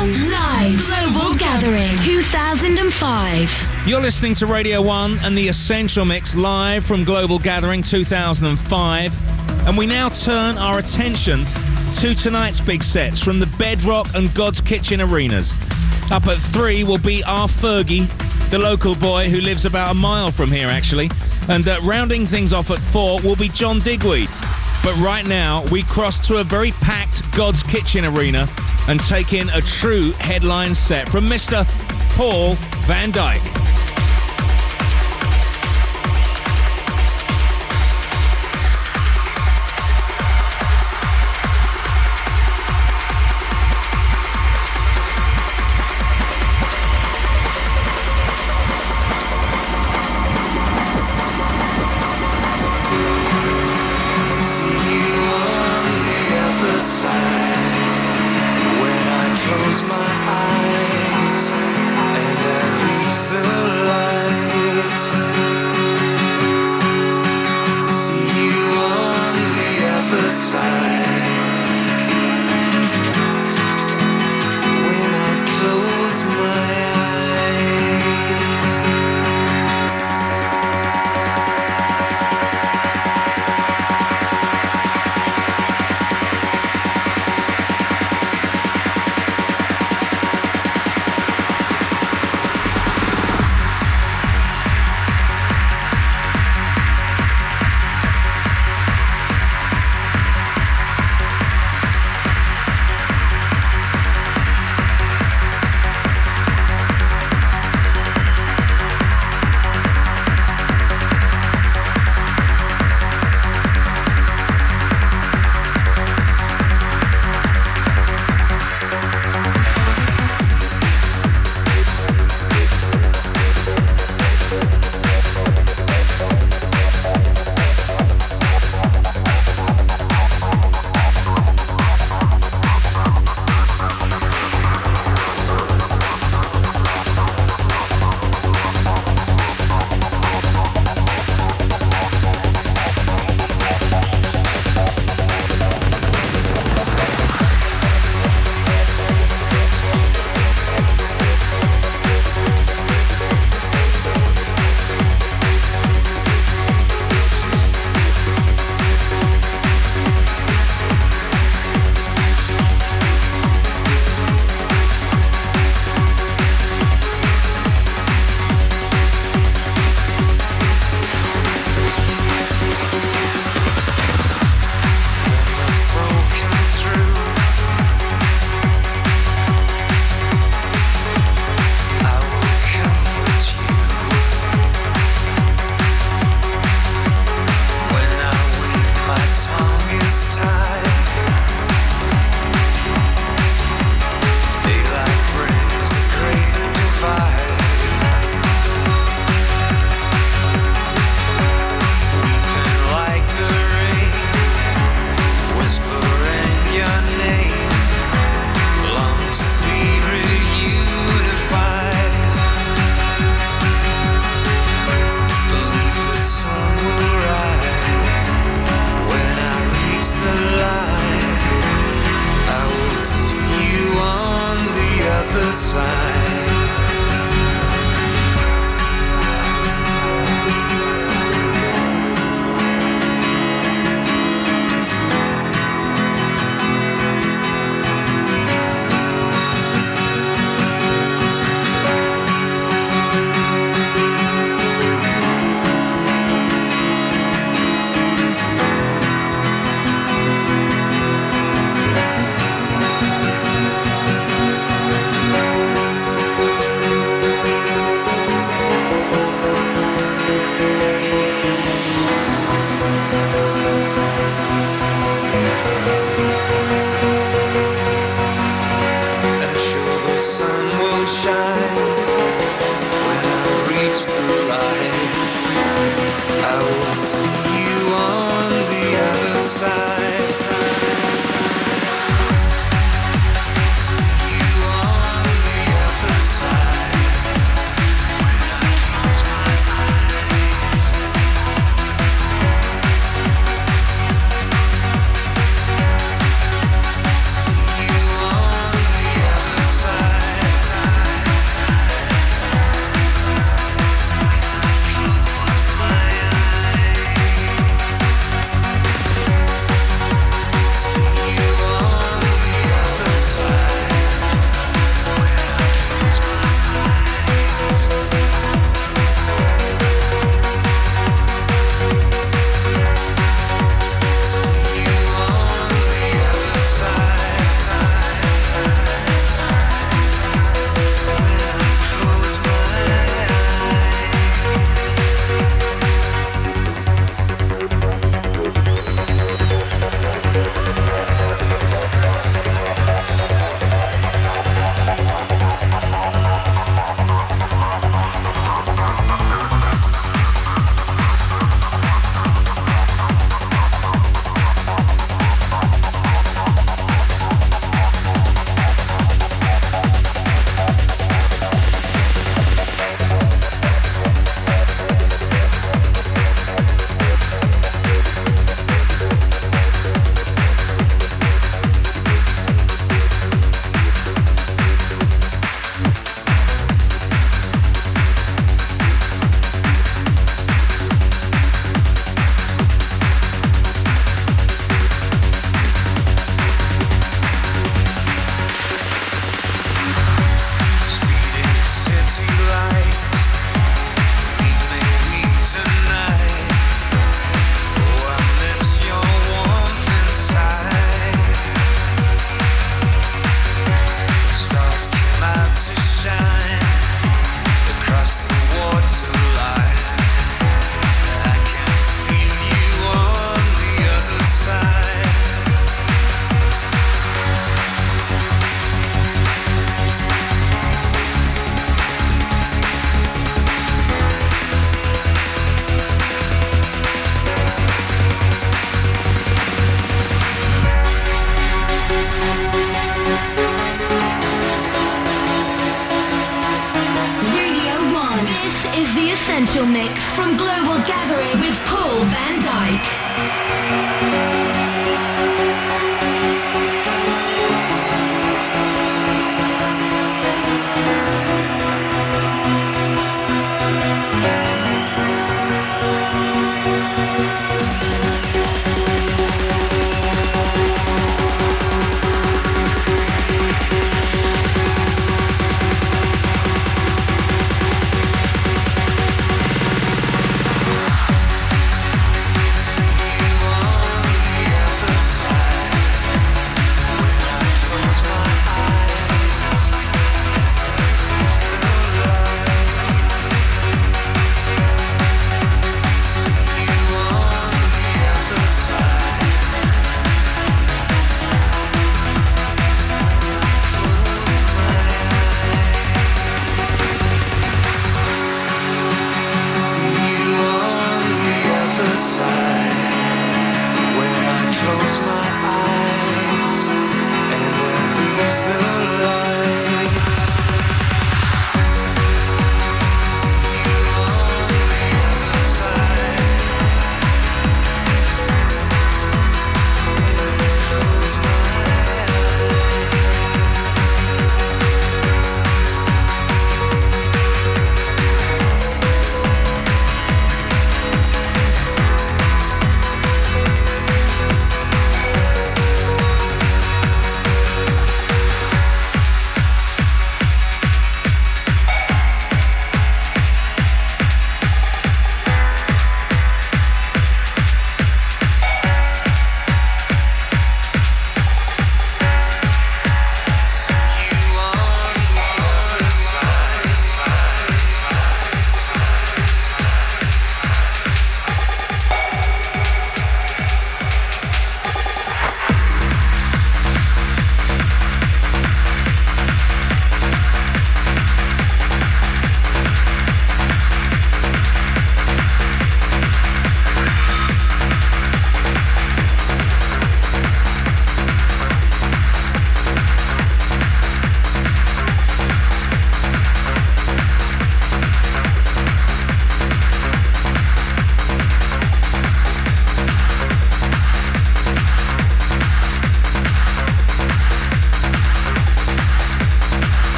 1 Live Global Gathering 2005. You're listening to Radio 1 and the Essential Mix live from Global Gathering 2005. And we now turn our attention to tonight's big sets from the Bedrock and Godskitchen arenas. Up at 3 will be our Fergie, the local boy who lives about a mile from here actually. And uh, rounding things off at 4 will be John Digweed. But right now, we cross to a very packed Godskitchen arena and take in a true headline set from Mr. Paul van Dyk.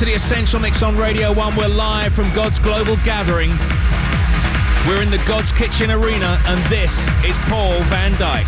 To the Essential Mix on Radio 1. We're live from God's Global Gathering. We're in the Godskitchen Arena, and this is Paul van Dyk.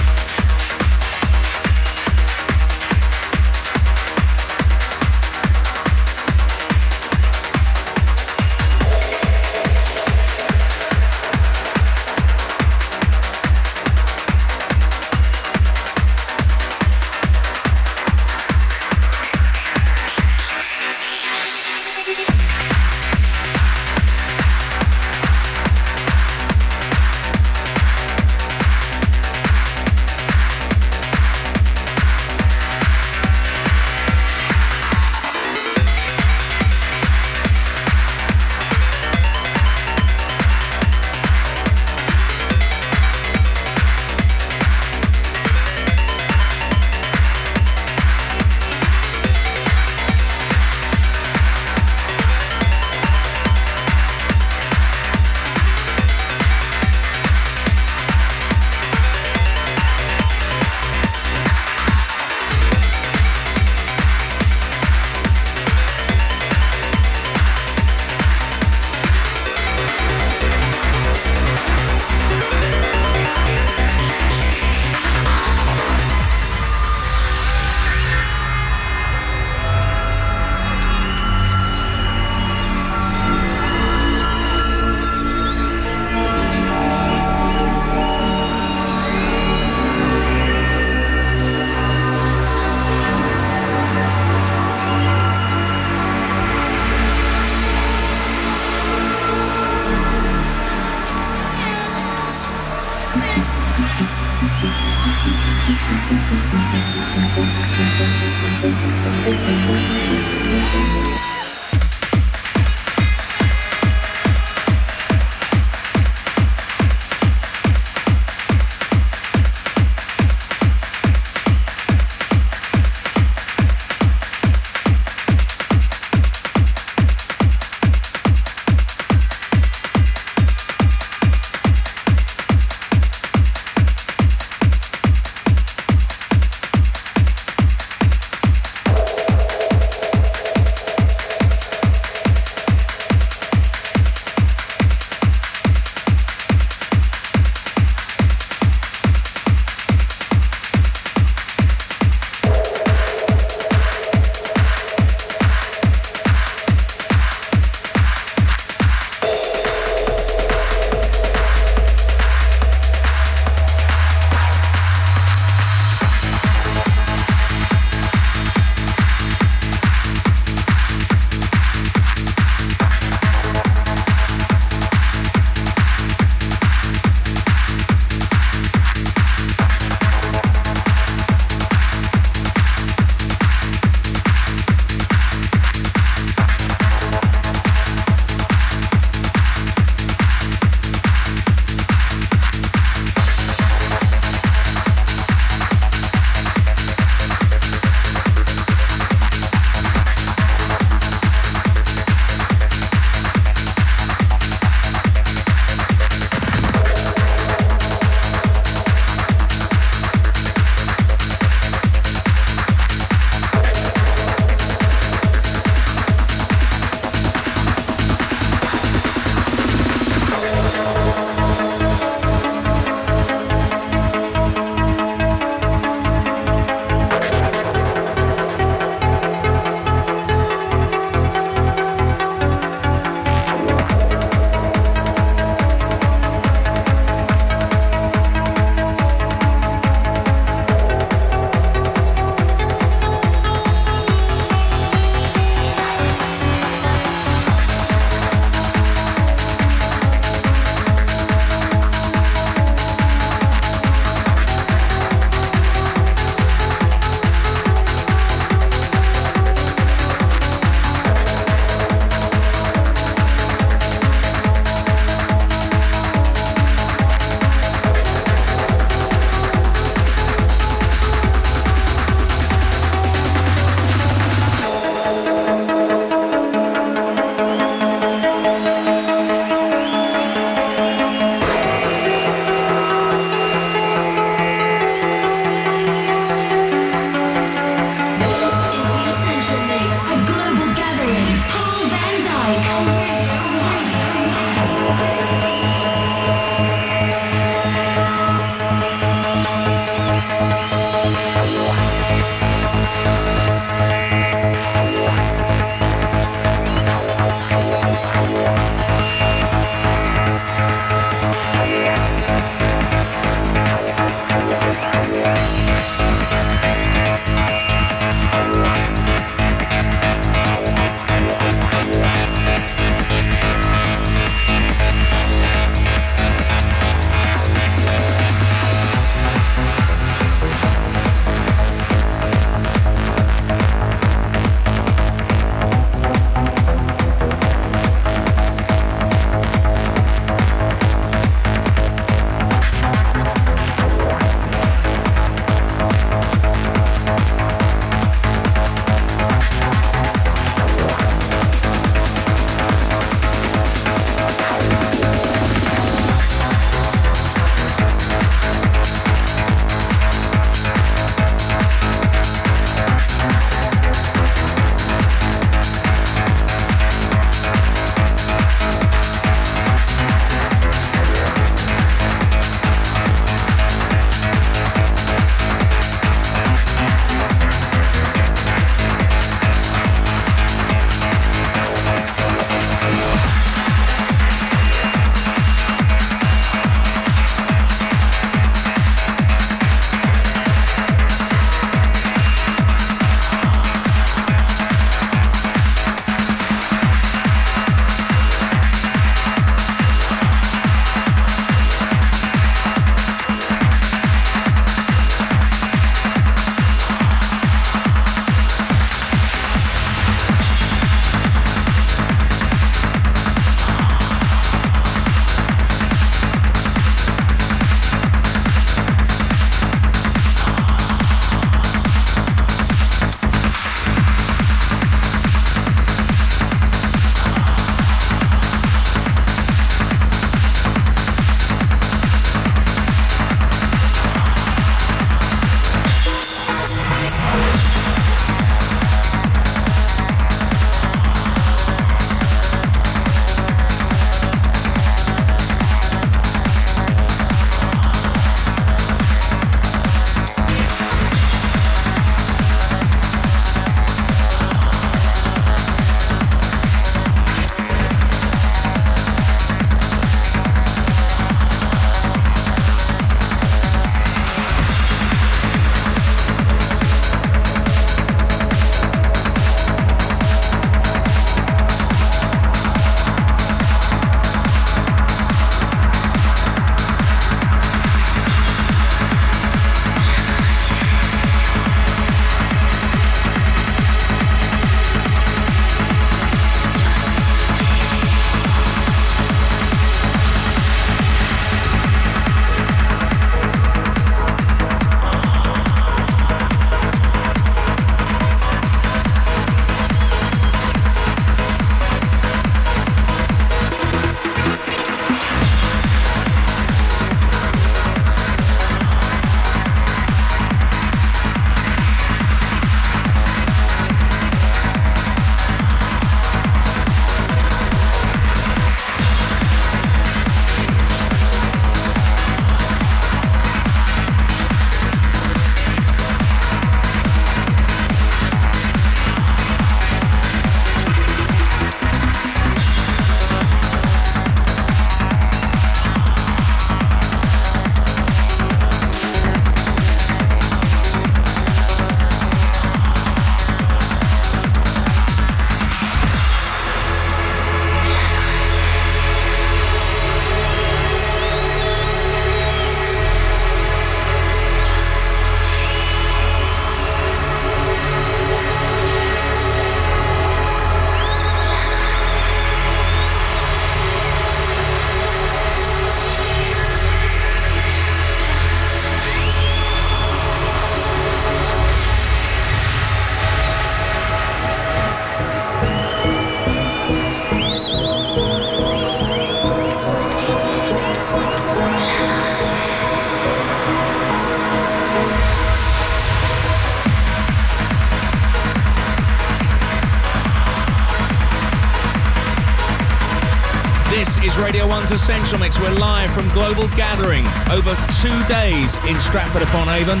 Live from Global Gathering over two days in Stratford upon Avon.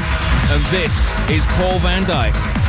And this is Paul van Dyk.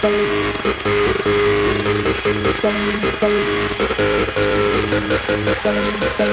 Thank you.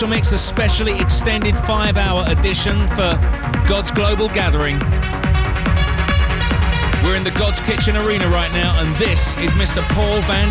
Essential Mix, a specially extended five hour edition for God's Global Gathering. We're in the Godskitchen Arena right now, and this is Mr. Paul van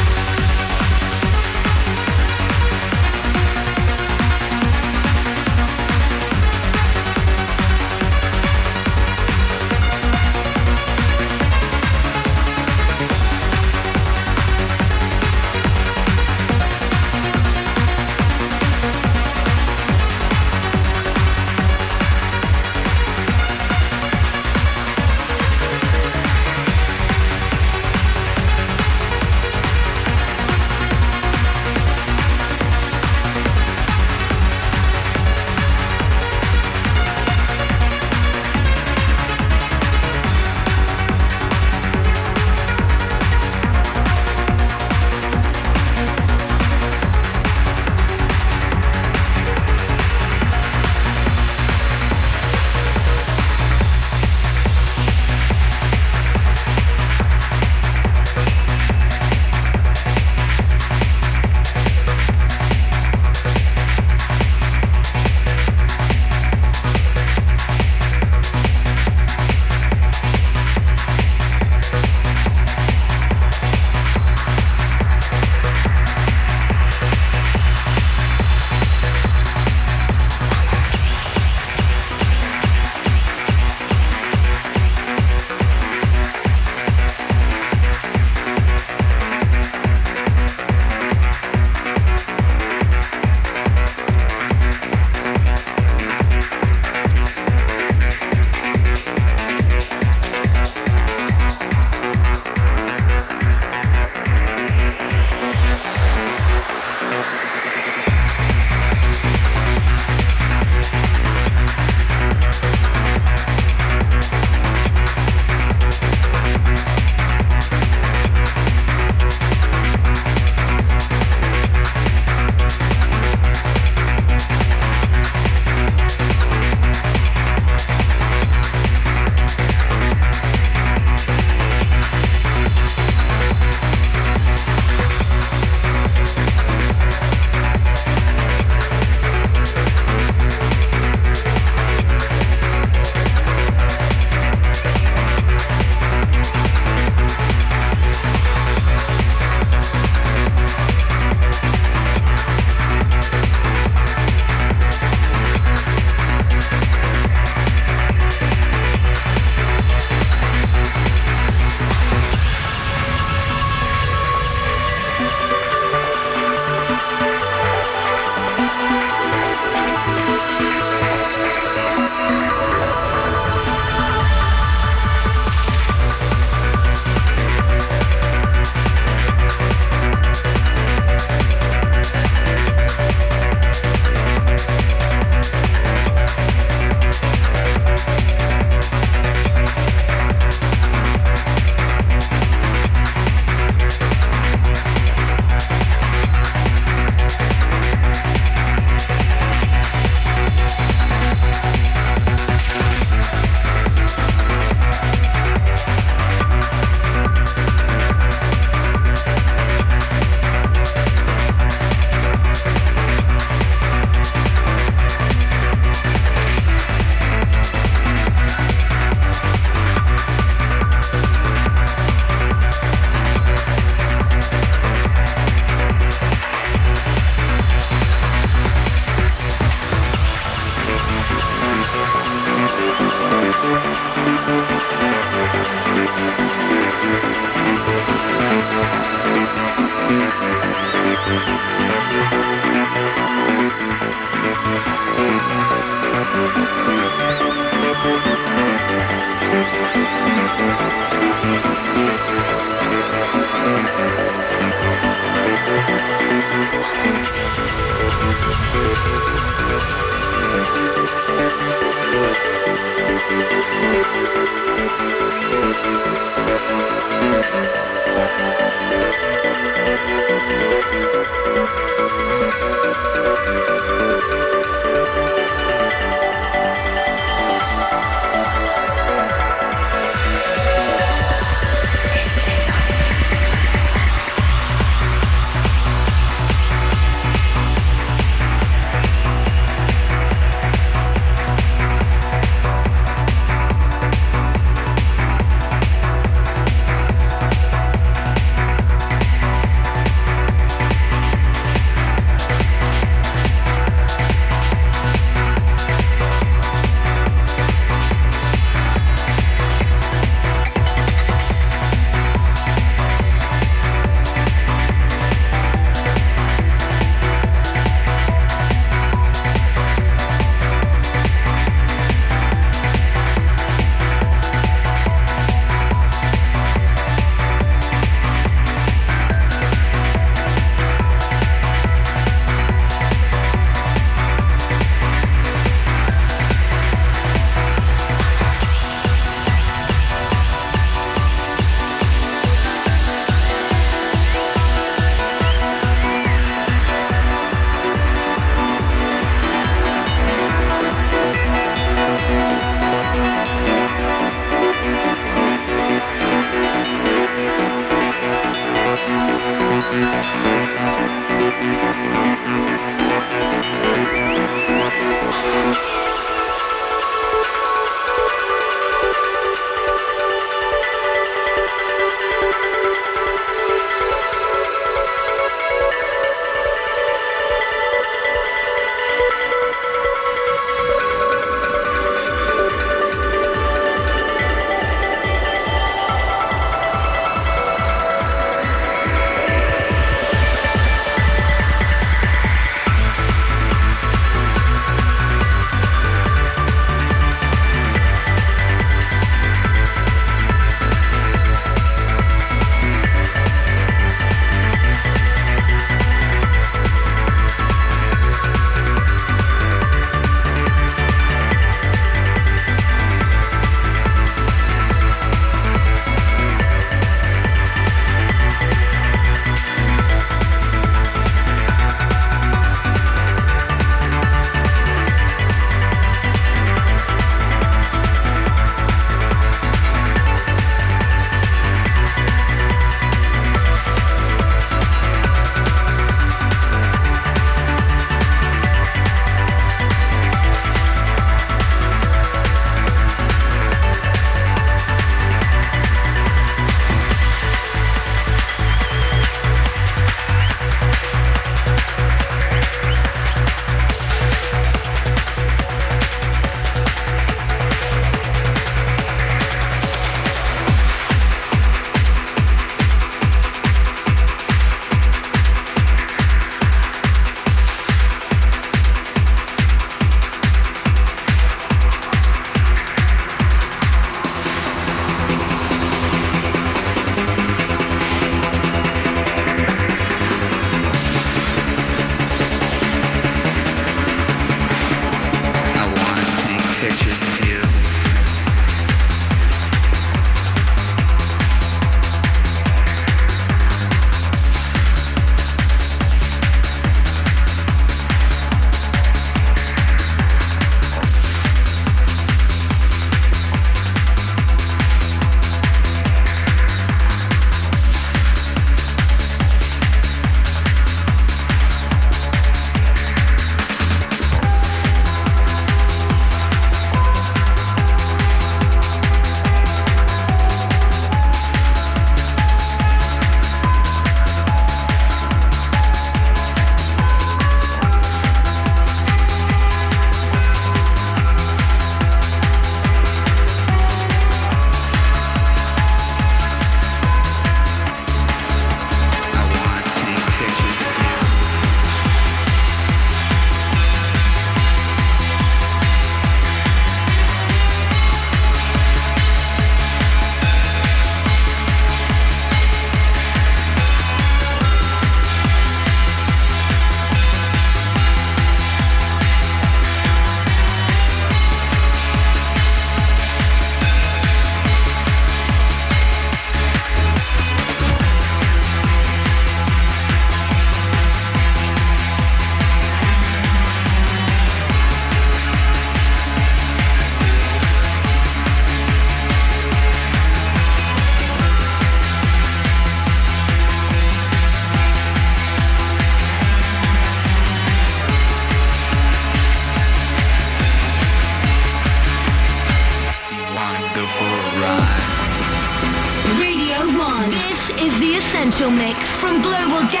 Dyk. mix from Global Gathering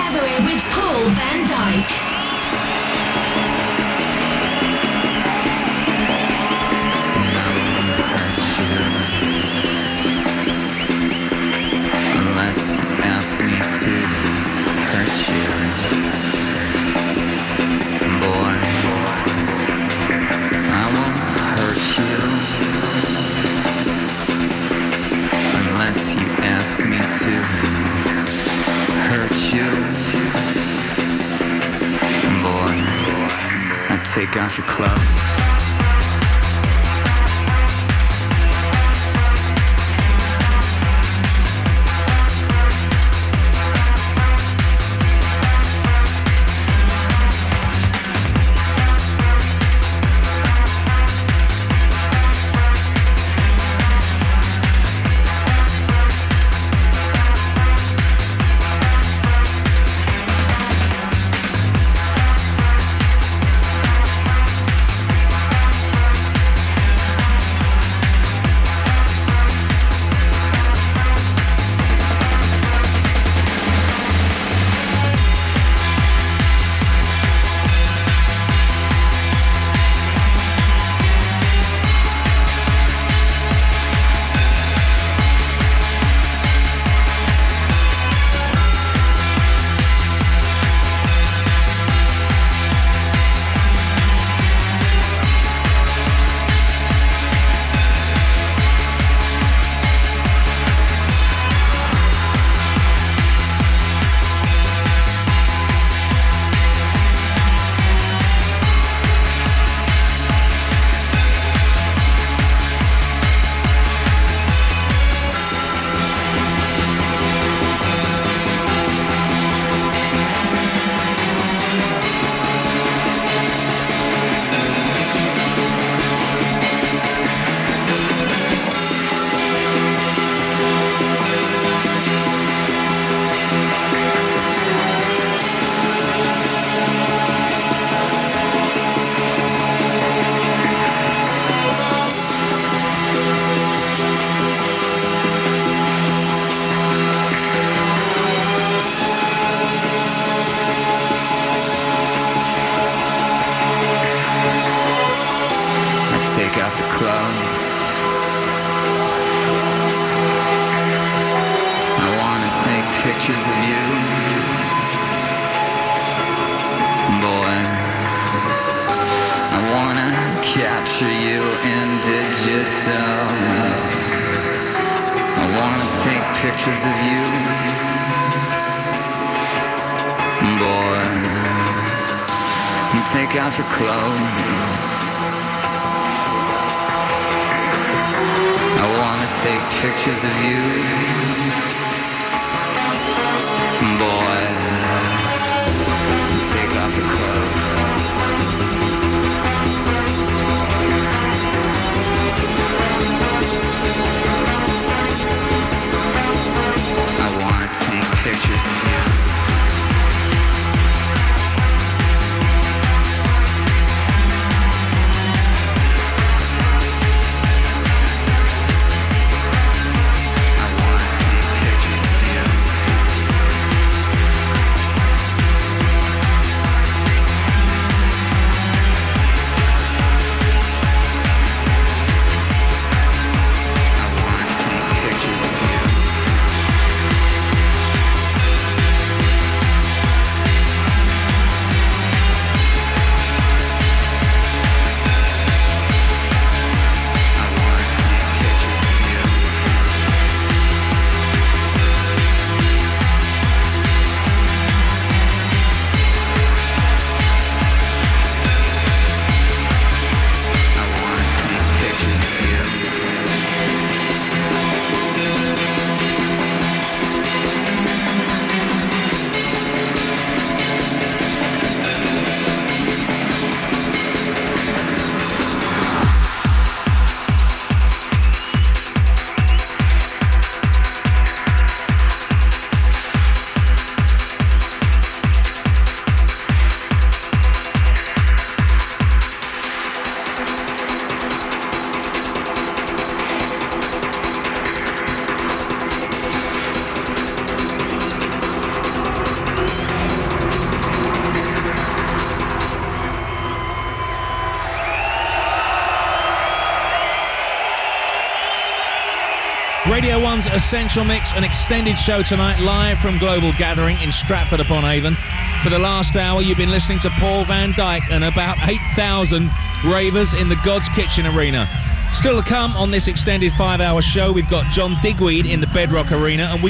Essential Mix, an extended show tonight, live from Global Gathering in Stratford upon Avon. For the last hour, you've been listening to Paul van Dyk and about 8,000 ravers in the Godskitchen Arena. Still to come on this extended five hour show, we've got John Digweed in the Bedrock Arena, and we